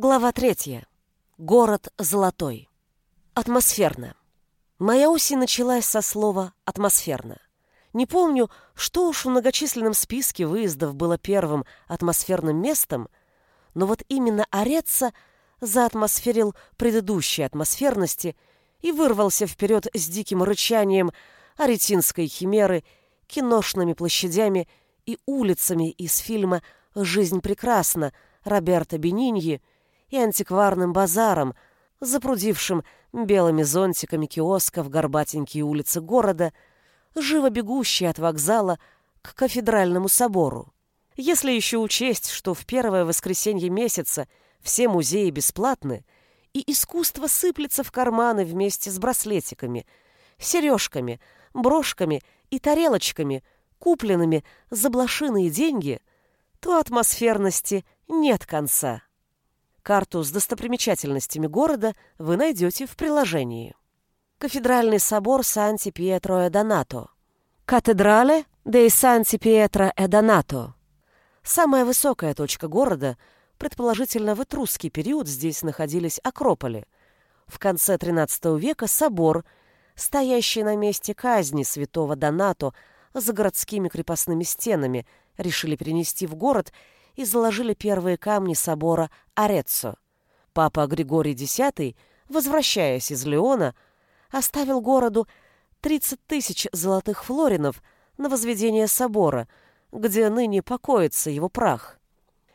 Глава третья. Город Золотой. Атмосферно. Моя осень началась со слова «атмосферно». Не помню, что уж в многочисленном списке выездов было первым атмосферным местом, но вот именно Ореца заатмосферил предыдущей атмосферности и вырвался вперед с диким рычанием аретинской химеры, киношными площадями и улицами из фильма «Жизнь прекрасна» Роберто Бениньи и антикварным базаром, запрудившим белыми зонтиками киосков горбатенькие улицы города, живо бегущие от вокзала к кафедральному собору. Если еще учесть, что в первое воскресенье месяца все музеи бесплатны, и искусство сыплется в карманы вместе с браслетиками, сережками, брошками и тарелочками, купленными за блошиные деньги, то атмосферности нет конца. Карту с достопримечательностями города вы найдете в приложении. Кафедральный собор Санти-Пьетро-Эдонато. Катедрале де Санти-Пьетро-Эдонато. Самая высокая точка города, предположительно в этрусский период здесь находились Акрополи. В конце XIII века собор, стоящий на месте казни святого Донато за городскими крепостными стенами, решили перенести в город – заложили первые камни собора Ореццо. Папа Григорий X, возвращаясь из Леона, оставил городу 30 тысяч золотых флоринов на возведение собора, где ныне покоится его прах.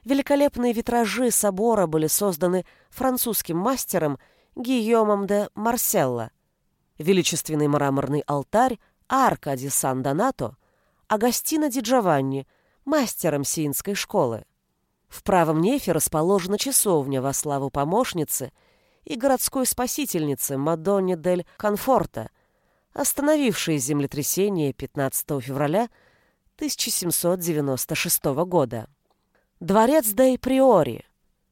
Великолепные витражи собора были созданы французским мастером Гийомом де Марселло. Величественный мраморный алтарь Арка ди Сан-Донато, Агастино ди Джованни, мастером сиинской школы. В правом нефе расположена часовня во славу помощницы и городской спасительницы Мадонне дель Конфорта, остановившей землетрясение 15 февраля 1796 года. Дворец Дей Приори,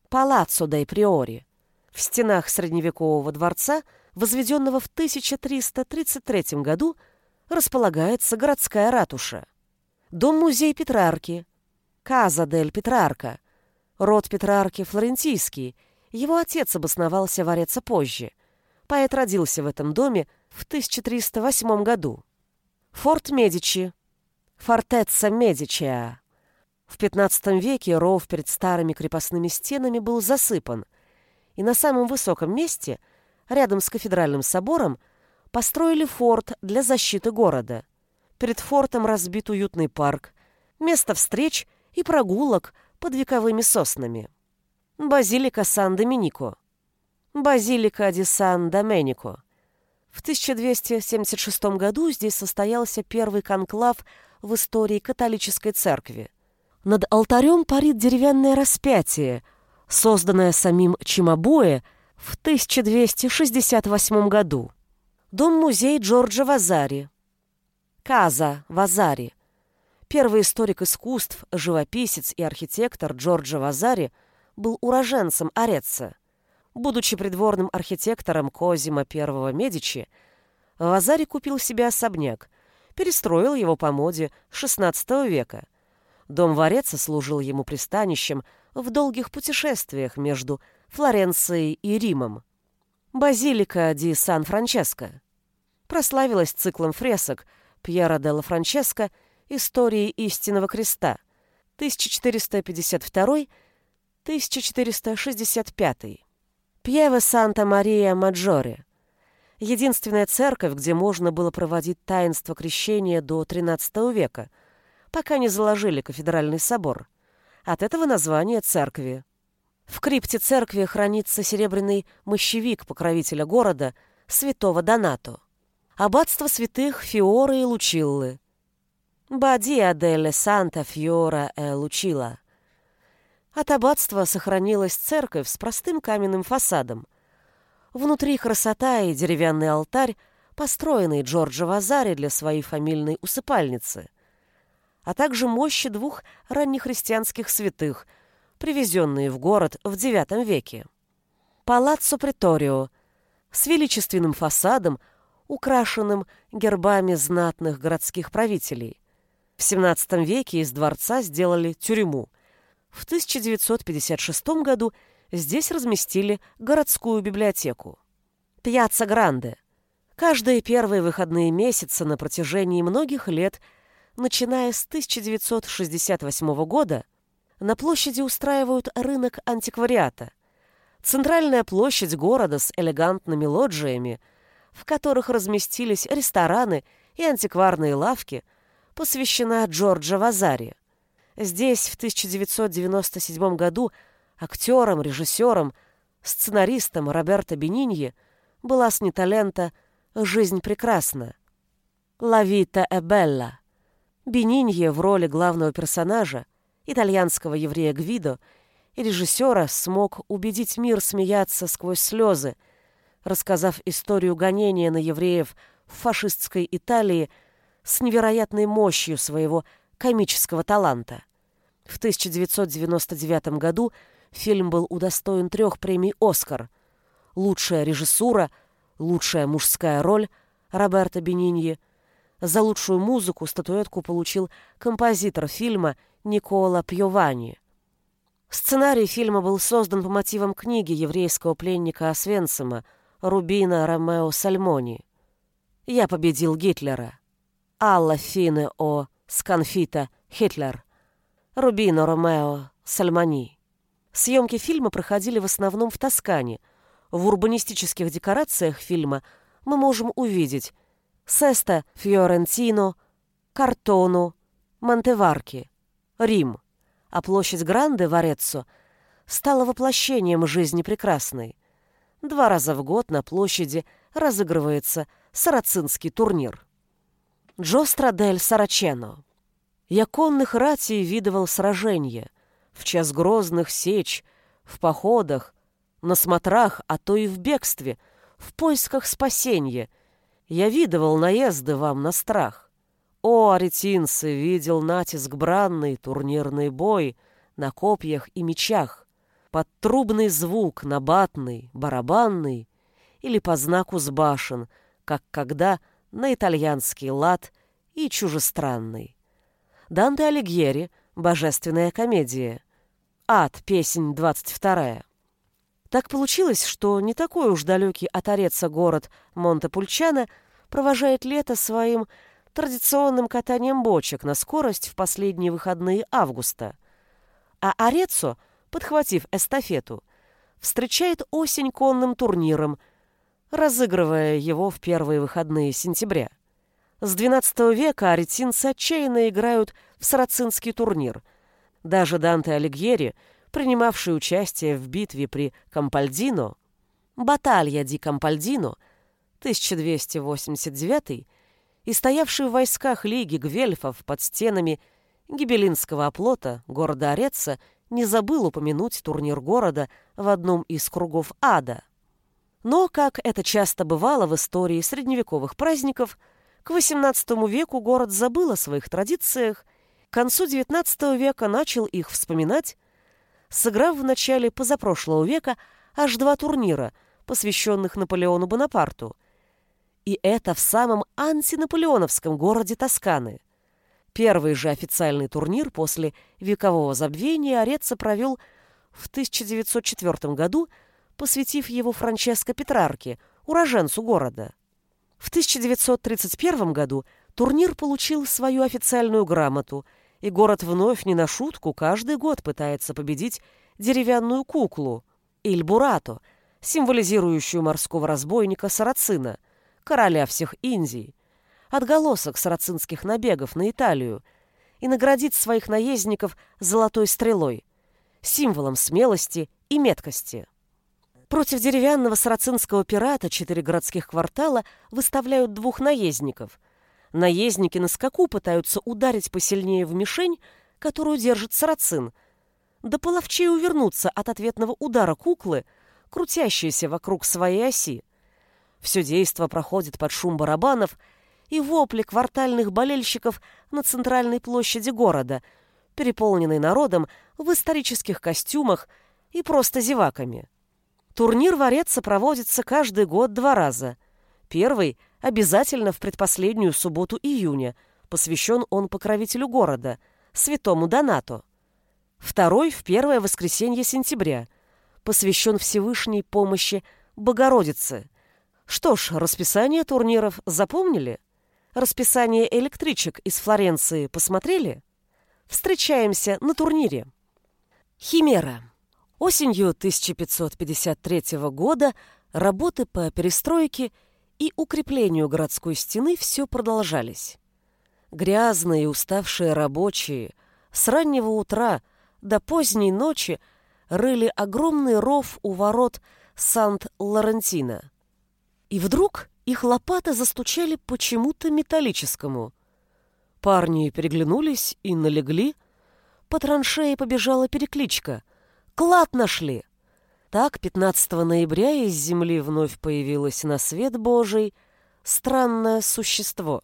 Палаццо Дей Приори, в стенах средневекового дворца, возведенного в 1333 году, располагается городская ратуша. Дом-музей Петрарки, Каза дель Петрарка – Род Петрарки флорентийский. Его отец обосновался в Ореце позже. Поэт родился в этом доме в 1308 году. Форт Медичи. Фортеца Медичиа. В XV веке ров перед старыми крепостными стенами был засыпан, и на самом высоком месте, рядом с кафедральным собором, построили форт для защиты города. Перед фортом разбит уютный парк, место встреч и прогулок под вековыми соснами. Базилика Сан-Доминико. Базилика ди Сан-Доменико. В 1276 году здесь состоялся первый конклав в истории католической церкви. Над алтарем парит деревянное распятие, созданное самим Чимабуэ в 1268 году. Дом-музей Джорджа Вазари. Каза Вазари – Первый историк искусств, живописец и архитектор Джорджо Вазари был уроженцем Ореца. Будучи придворным архитектором Козима I Медичи, Вазари купил себе особняк, перестроил его по моде XVI века. Дом в Ореце служил ему пристанищем в долгих путешествиях между Флоренцией и Римом. Базилика ди Сан-Франческо прославилась циклом фресок Пьера де ла Франческо Истории истинного креста 1452-1465. Пьеве Санта-Мария Маджоре. Единственная церковь, где можно было проводить таинство крещения до XIII века, пока не заложили кафедральный собор. От этого название церкви. В крипте церкви хранится серебряный мощевик покровителя города, святого Донато. Аббатство святых Фиоры и Лучиллы. Бадия дель Санта Фьора э Лучила. От аббатства сохранилась церковь с простым каменным фасадом. Внутри красота и деревянный алтарь, построенный Джорджо Вазари для своей фамильной усыпальницы, а также мощи двух раннехристианских святых, привезенные в город в IX веке. Палаццо Приторио с величественным фасадом, украшенным гербами знатных городских правителей. В XVII веке из дворца сделали тюрьму. В 1956 году Здесь разместили городскую библиотеку. Пьяцца Гранде. Каждые первые выходные месяцы на протяжении многих лет, начиная с 1968 года, на площади устраивают рынок антиквариата. Центральная площадь города с элегантными лоджиями, в которых разместились рестораны и антикварные лавки, посвящена Джорджа Вазари. Здесь в 1997 году актером, режиссером, сценаристом Роберто Бениньи была снята лента «Жизнь прекрасна». «Ла вита е белла». Бениньи в роли главного персонажа итальянского еврея Гвидо и режиссера смог убедить мир смеяться сквозь слезы, рассказав историю гонения на евреев в фашистской Италии с невероятной мощью своего комического таланта. В 1999 году фильм был удостоен трех премий «Оскар» — лучшая режиссура, лучшая мужская роль Роберто Бениньи, за лучшую музыку статуэтку получил композитор фильма — Никола Пьовани. Сценарий фильма был создан по мотивам книги еврейского пленника Освенцима Рубино Ромео Сальмони «Я победил Гитлера». Alla ho sconfitto Hitler. Рубино Ромео Сальмони. Съемки фильма проходили в основном в Тоскане. В урбанистических декорациях фильма мы можем увидеть Сеста Фьорентино, Картону, Монтеварки. Рим, а площадь Гранде в Ореццо стала воплощением жизни прекрасной. Два раза в год на площади разыгрывается сарацинский турнир. Джостра дель Сарачено. Я конных ратей видывал сражения, в час грозных сеч, в походах, на смотрах, а то и в бегстве, в поисках спасения. Я видывал наезды вам на страх. О, аретинцы, видел натиск бранный, турнирный бой на копьях и мечах, под трубный звук, набатный, барабанный или по знаку с башен, как когда на итальянский лад и чужестранный. Данте Алигьери, Божественная комедия. Ад, песнь 22. Так получилось, что не такой уж далекий от Ореца город Монте-Пульчано провожает лето своим традиционным катанием бочек на скорость в последние выходные августа. А Ореццо, подхватив эстафету, встречает осень конным турниром, разыгрывая его в первые выходные сентября. С XII века аретинцы отчаянно играют в сарацинский турнир. Даже Данте Алигьери, принимавший участие в битве при Кампальдино, Баталья ди Кампальдино, 1289 и стоявший в войсках Лиги Гвельфов под стенами гибелинского оплота города Ореца не забыл упомянуть турнир города в одном из кругов ада. Но, как это часто бывало в истории средневековых праздников, к XVIII веку город забыл о своих традициях, к концу XIX века начал их вспоминать, сыграв в начале позапрошлого века аж два турнира, посвященных Наполеону Бонапарту, и это в самом антинаполеоновском городе Тосканы. Первый же официальный турнир после векового забвения Ореца провел в 1904 году, посвятив его Франческо Петрарке, уроженцу города. В 1931 году турнир получил свою официальную грамоту, и город вновь не на шутку каждый год пытается победить деревянную куклу Ильбурато, символизирующую морского разбойника Сарацина – короля всех Индий, отголосок сарацинских набегов на Италию и наградить своих наездников золотой стрелой, символом смелости и меткости. Против деревянного сарацинского пирата четыре городских квартала выставляют двух наездников. Наездники на скаку пытаются ударить посильнее в мишень, которую держит сарацин, да половчей увернуться от ответного удара куклы, крутящейся вокруг своей оси. Все действо проходит под шум барабанов и вопли квартальных болельщиков на центральной площади города, переполненной народом в исторических костюмах и просто зеваками. Турнир в Ореце проводится каждый год два раза. Первый обязательно в предпоследнюю субботу июня, посвящен он покровителю города, святому Донату. Второй в первое воскресенье сентября, посвящен Всевышней помощи Богородице. Что ж, расписание турниров запомнили? Расписание электричек из Флоренции посмотрели? Встречаемся на турнире. Химера. Осенью 1553 года работы по перестройке и укреплению городской стены все продолжались. Грязные и уставшие рабочие с раннего утра до поздней ночи рыли огромный ров у ворот Сант-Лорентино. И вдруг их лопаты застучали почему-то металлическому. Парни переглянулись и налегли. По траншее побежала перекличка. «Клад нашли!» Так, 15 ноября из земли вновь появилось на свет Божий странное существо.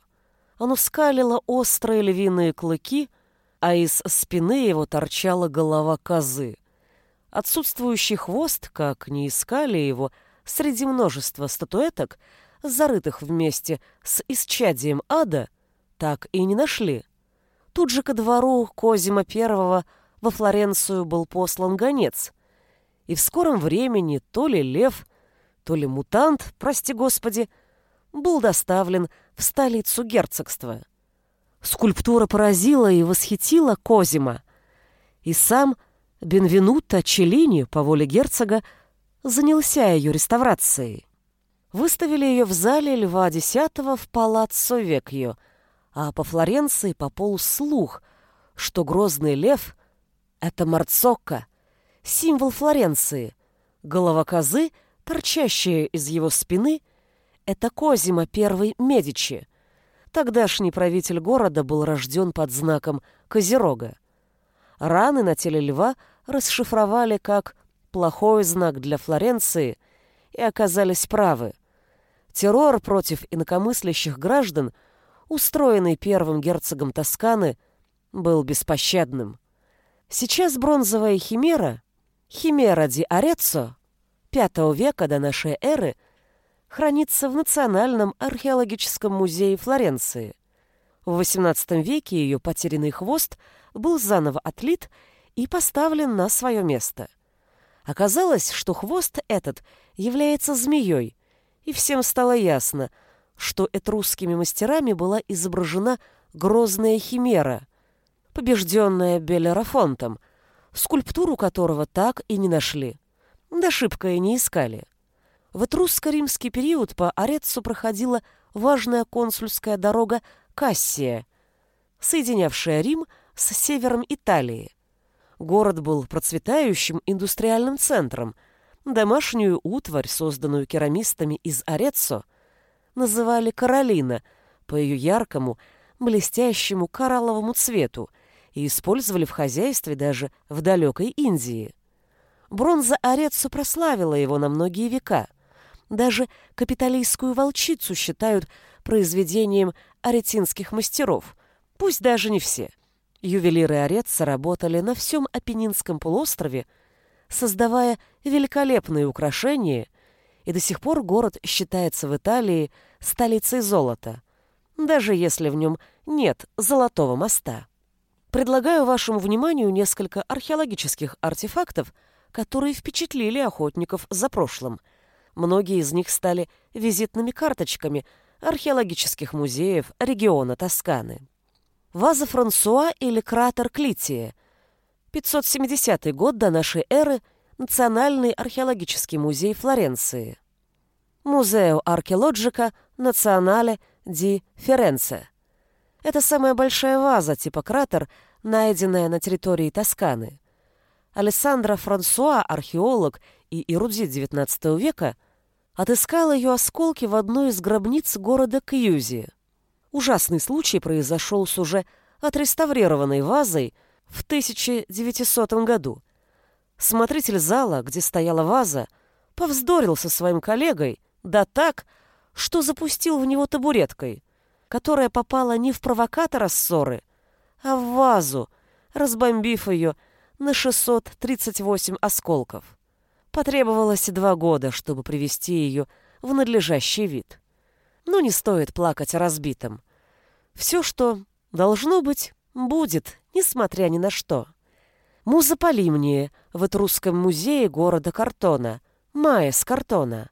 Оно скалило острые львиные клыки, а из спины его торчала голова козы. Отсутствующий хвост, как не искали его, среди множества статуэток, зарытых вместе с исчадием ада, так и не нашли. Тут же ко двору Козима I во Флоренцию был послан гонец, и в скором времени то ли лев, то ли мутант, прости господи, был доставлен в столицу герцогства. Скульптура поразила и восхитила Козима, и сам Бенвенуто Челлини по воле герцога занялся ее реставрацией. Выставили ее в зале Льва X в Палаццо Векьо, а по Флоренции пополз слух, что грозный лев — это Марцокко — символ Флоренции. Голова козы, торчащая из его спины, это Козима I Медичи. Тогдашний правитель города был рожден под знаком Козерога. Раны на теле льва расшифровали как «плохой знак для Флоренции» и оказались правы. Террор против инакомыслящих граждан, устроенный первым герцогом Тосканы, был беспощадным. Сейчас бронзовая химера Химера ди Ореццо V века до нашей эры хранится в Национальном археологическом музее Флоренции. В XVIII веке ее потерянный хвост был заново отлит и поставлен на свое место. Оказалось, что хвост этот является змеей, и всем стало ясно, что этрусскими мастерами была изображена грозная химера, побежденная Белерафонтом, скульптуру которого так и не нашли. Да шибко и не искали. В этрусско-римский период по Ореццу проходила важная консульская дорога Кассия, соединявшая Рим с севером Италии. Город был процветающим индустриальным центром. Домашнюю утварь, созданную керамистами из Ореццо, называли «Каролина» по ее яркому, блестящему коралловому цвету – и использовали в хозяйстве даже в далекой Индии. Бронза Ореццо прославила его на многие века. Даже капиталистскую волчицу считают произведением аретинских мастеров, пусть даже не все. Ювелиры Ореца работали на всем Апеннинском полуострове, создавая великолепные украшения, и до сих пор город считается в Италии столицей золота, даже если в нем нет золотого моста предлагаю вашему вниманию несколько археологических артефактов, которые впечатлили охотников за прошлым. Многие из них стали визитными карточками археологических музеев региона Тосканы. Ваза Франсуа или кратер Клития. 570 год до нашей эры Национальный археологический музей Флоренции. Музео археологика Национале ди Ференце. Это самая большая ваза типа кратер, найденная на территории Тосканы. Алессандро Франсуа, археолог и эрудит XIX века, отыскал ее осколки в одной из гробниц города Кьюзи. Ужасный случай произошел с уже отреставрированной вазой в 1900 году. Смотритель зала, где стояла ваза, повздорил со своим коллегой, да так, что запустил в него табуреткой, которая попала не в провокатора ссоры, а в вазу, разбомбив ее на 638 осколков. Потребовалось два года, чтобы привести ее в надлежащий вид. Но не стоит плакать о разбитом. Все, что должно быть, будет, несмотря ни на что. Муза Полимния в Этрусском музее города Картона, Маэс Картона.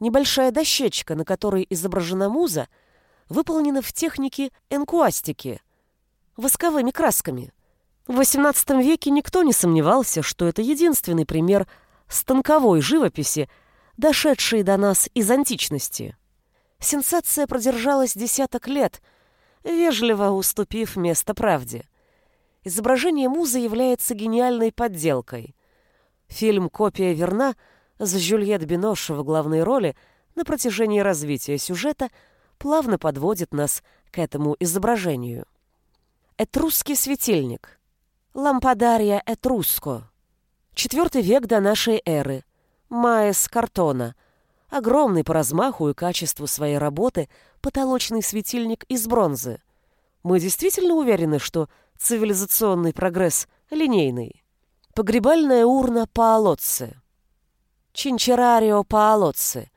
Небольшая дощечка, на которой изображена муза, выполнена в технике энкуастики, восковыми красками. В XVIII веке никто не сомневался, что это единственный пример станковой живописи, дошедшей до нас из античности. Сенсация продержалась десяток лет, вежливо уступив место правде. Изображение музы является гениальной подделкой. Фильм «Копия верна» с Жюльет Бинош в главной роли на протяжении развития сюжета плавно подводит нас к этому изображению. Этрусский светильник. Лампадария Этруско. Четвертый век до нашей эры. Маэс Картона. Огромный по размаху и качеству своей работы потолочный светильник из бронзы. Мы действительно уверены, что цивилизационный прогресс линейный. Погребальная урна Паолоцци. Чинчерарио Паолоцци.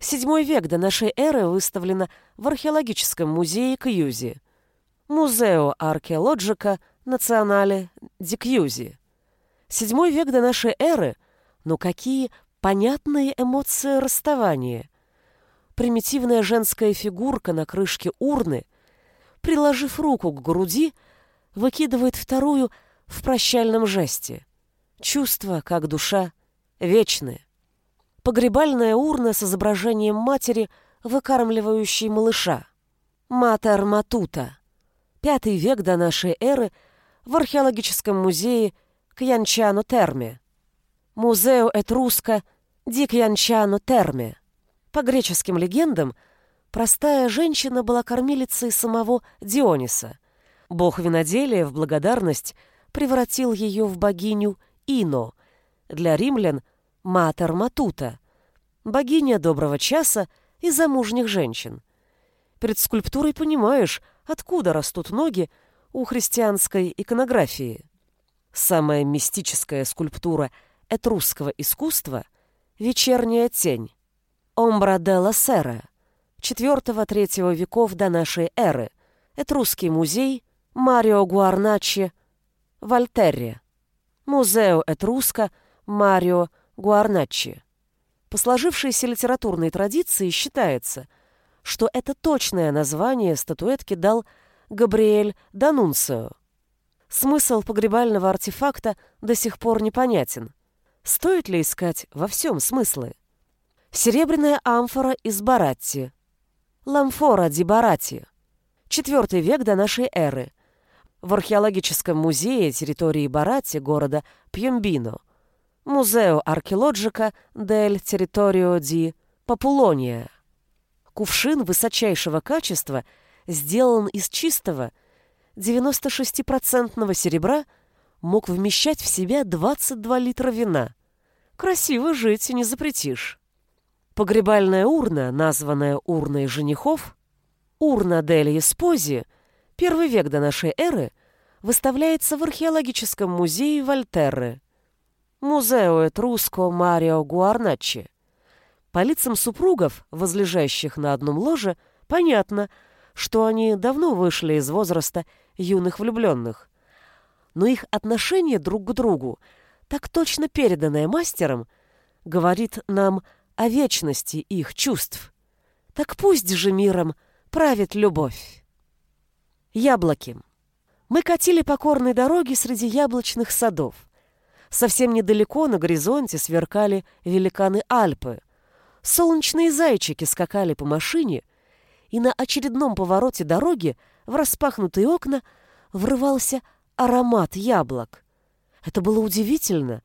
Седьмой век до нашей эры выставлена в археологическом музее Кьюзи. Музео археологика национале ди Кьюзи. Седьмой век до нашей эры, но какие понятные эмоции расставания. Примитивная женская фигурка на крышке урны, приложив руку к груди, выкидывает вторую в прощальном жесте. Чувства, как душа, вечны. Погребальная урна с изображением матери, выкармливающей малыша. Матер Матута. Пятый век до нашей эры в археологическом музее Кьянчано Терме. Музео Этруска ди Кьянчано Терме. По греческим легендам, простая женщина была кормилицей самого Диониса. Бог виноделия в благодарность превратил ее в богиню Ино, для римлян – Матер Матута, богиня доброго часа и замужних женщин. Перед скульптурой понимаешь, откуда растут ноги у христианской иконографии. Самая мистическая скульптура этрусского искусства — вечерняя тень. Омбра де ла Сера, IV-III веков до нашей эры, Этрусский музей, Марио Гуарначи, Вольтерре, Музео Этруска, Марио Гуарначи. По сложившейся литературной традиции считается, что это точное название статуэтки дал Габриэль Данунцио. Смысл погребального артефакта до сих пор непонятен. Стоит ли искать во всем смыслы? Серебряная амфора из Баратти. Ламфора ди Баратти. Четвертый век до нашей эры. В археологическом музее территории Баратти города Пьембино. Музео археологика дель территорио ди Папулония. Кувшин высочайшего качества сделан из чистого – 96% серебра мог вмещать в себя 22 литра вина. Красиво жить не запретишь. Погребальная урна, названная урной женихов, урна Дель Еспози, первый век до нашей эры, выставляется в археологическом музее Вольтерры. Музео Этруско Марио Гуарначи. По лицам супругов, возлежащих на одном ложе, понятно, что они давно вышли из возраста юных влюбленных. Но их отношение друг к другу, так точно переданное мастером, говорит нам о вечности их чувств. Так пусть же миром правит любовь. Яблоки. Мы катили по корной дороге среди яблочных садов. Совсем недалеко на горизонте сверкали великаны Альпы. Солнечные зайчики скакали по машине, и на очередном повороте дороги в распахнутые окна врывался аромат яблок. Это было удивительно.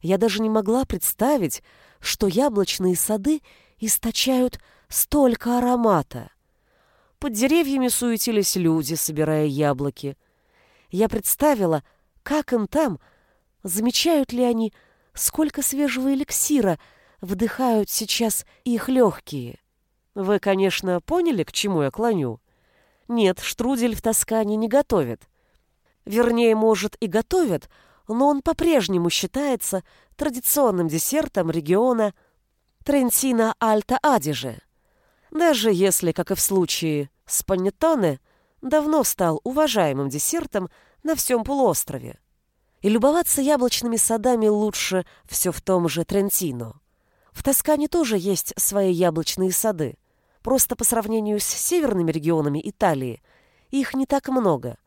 Я даже не могла представить, что яблочные сады источают столько аромата. Под деревьями суетились люди, собирая яблоки. Я представила, как им там, замечают ли они, сколько свежего эликсира вдыхают сейчас их легкие. Вы, конечно, поняли, к чему я клоню? Нет, штрудель в Тоскане не готовят. Вернее, может, и готовят, но он по-прежнему считается традиционным десертом региона Трентино-Альто-Адиже. Даже если, как и в случае с панеттоне, давно стал уважаемым десертом на всем полуострове. И любоваться яблочными садами лучше все в том же Трентино. В Тоскане тоже есть свои яблочные сады. Просто по сравнению с северными регионами Италии их не так много.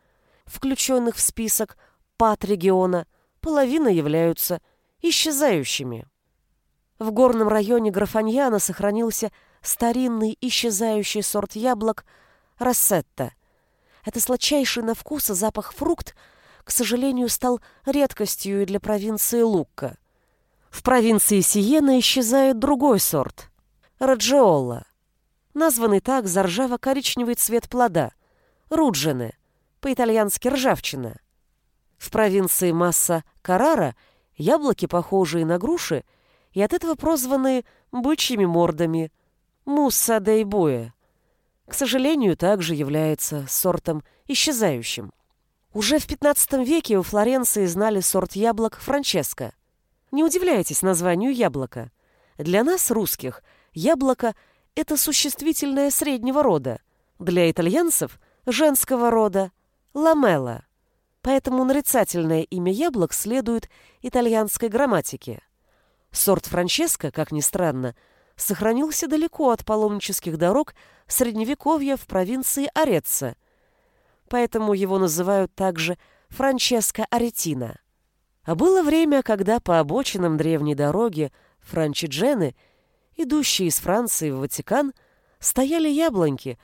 Включенных в список ПАТ региона половина являются исчезающими. В горном районе Графаньяна сохранился старинный исчезающий сорт яблок Рассетта. Это сладчайший на вкус и запах фрукт, к сожалению, стал редкостью и для провинции Лукка. В провинции Сиена исчезает другой сорт – Раджиола названный так за ржаво-коричневый цвет плода, руджины, по-итальянски ржавчина. В провинции Масса Карара яблоки, похожие на груши, и от этого прозваны бычьими мордами мусса де буэ. К сожалению, также является сортом исчезающим. Уже в 15 веке у Флоренции знали сорт яблок Франческо. Не удивляйтесь названию яблока. Для нас, русских, яблоко это существительное среднего рода, для итальянцев – женского рода – ламелла. Поэтому нарицательное имя яблок следует итальянской грамматике. Сорт Франческо, как ни странно, сохранился далеко от паломнических дорог Средневековья в провинции Ореца, поэтому его называют также Франческо Аретина. А было время, когда по обочинам древней дороги Франчиджены – идущие из Франции в Ватикан, стояли яблоньки,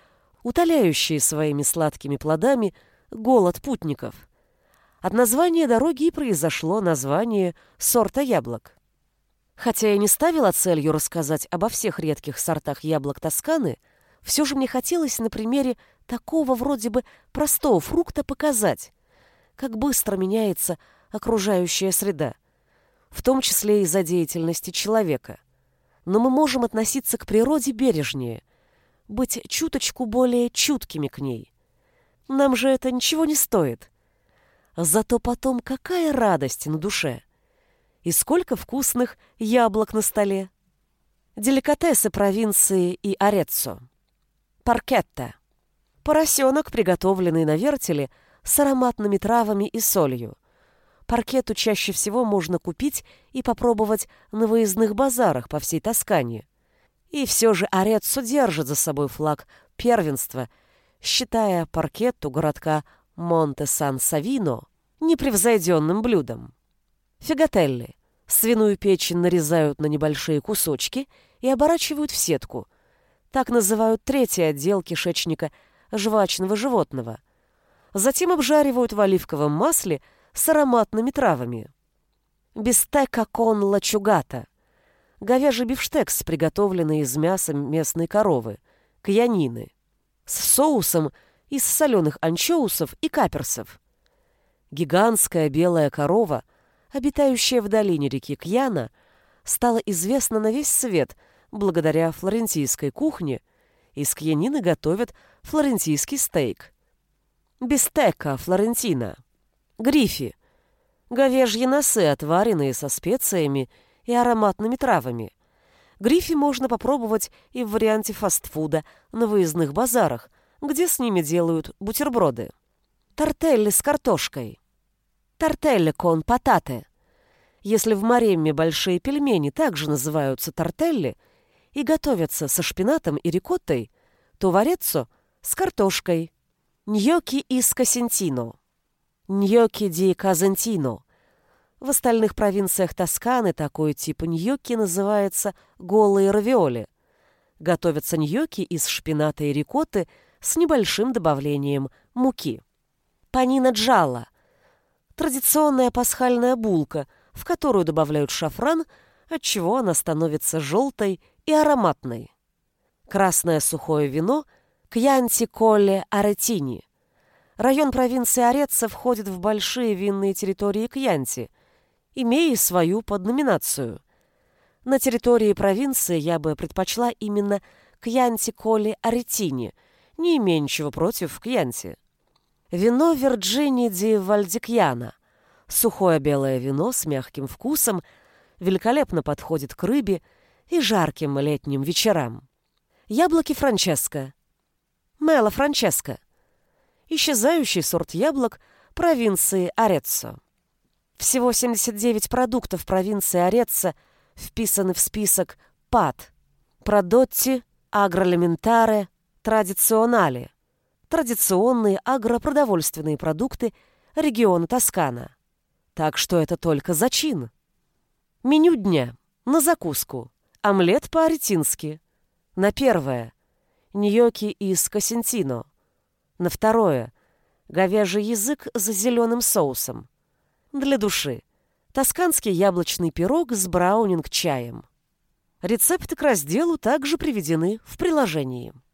утоляющие своими сладкими плодами голод путников. От названия дороги и произошло название сорта яблок. Хотя я не ставила целью рассказать обо всех редких сортах яблок Тосканы, все же мне хотелось на примере такого вроде бы простого фрукта показать, как быстро меняется окружающая среда, в том числе из-за деятельности человека но мы можем относиться к природе бережнее, быть чуточку более чуткими к ней. Нам же это ничего не стоит. Зато потом какая радость на душе. И сколько вкусных яблок на столе. Деликатесы провинции и Ореццо. Паркетта. Поросенок, приготовленный на вертеле с ароматными травами и солью. Паркету чаще всего можно купить и попробовать на выездных базарах по всей Тоскане. И все же Ореццо держит за собой флаг первенства, считая паркетту городка Монте-Сан-Савино непревзойденным блюдом. Фиготелли. Свиную печень нарезают на небольшие кусочки и оборачивают в сетку. Так называют третий отдел кишечника жвачного животного. Затем обжаривают в оливковом масле – с ароматными травами. Бистека кон лачугата. Говяжий бифштекс, приготовленный из мяса местной коровы, кьянины, с соусом из соленых анчоусов и каперсов. Гигантская белая корова, обитающая в долине реки Кьяна, стала известна на весь свет благодаря флорентийской кухне, из кьянины готовят флорентийский стейк. Бистека флорентина. Грифи. Говяжьи носы, отваренные со специями и ароматными травами. Грифи можно попробовать и в варианте фастфуда на выездных базарах, где с ними делают бутерброды. Тортелли с картошкой. Тортелли кон патате. Если в Маремме большие пельмени также называются тортелли и готовятся со шпинатом и рикоттой, то вареццо с картошкой. Ньоки из касентино. Ньоки ди Казентино. В остальных провинциях Тосканы такой тип ньоки называется голые равиоли. Готовятся ньоки из шпината и рикотты с небольшим добавлением муки. Панина джалла. Традиционная пасхальная булка, в которую добавляют шафран, отчего она становится желтой и ароматной. Красное сухое вино – кьянти колле аретини – Район провинции Ореца входит в большие винные территории Кьянти, имея свою подноминацию. На территории провинции я бы предпочла именно Кьянти-Коли Аретини, не имея ничего против Кьянти. Вино Вирджини ди Вальдикьяна. Сухое белое вино с мягким вкусом великолепно подходит к рыбе и жарким летним вечерам. Яблоки Франческо. Мело Франческо исчезающий сорт яблок провинции Ореццо. Всего 79 продуктов провинции Ореца вписаны в список ПАД – Продотти, Агролементаре, Традиционали – традиционные агропродовольственные продукты региона Тоскана. Так что это только зачин. Меню дня. На закуску. Омлет по-аретински. На первое. Ньоки из кассентино. На второе. Говяжий язык с зеленым соусом. Для души. Тосканский яблочный пирог с браунинг-чаем. Рецепты к разделу также приведены в приложении.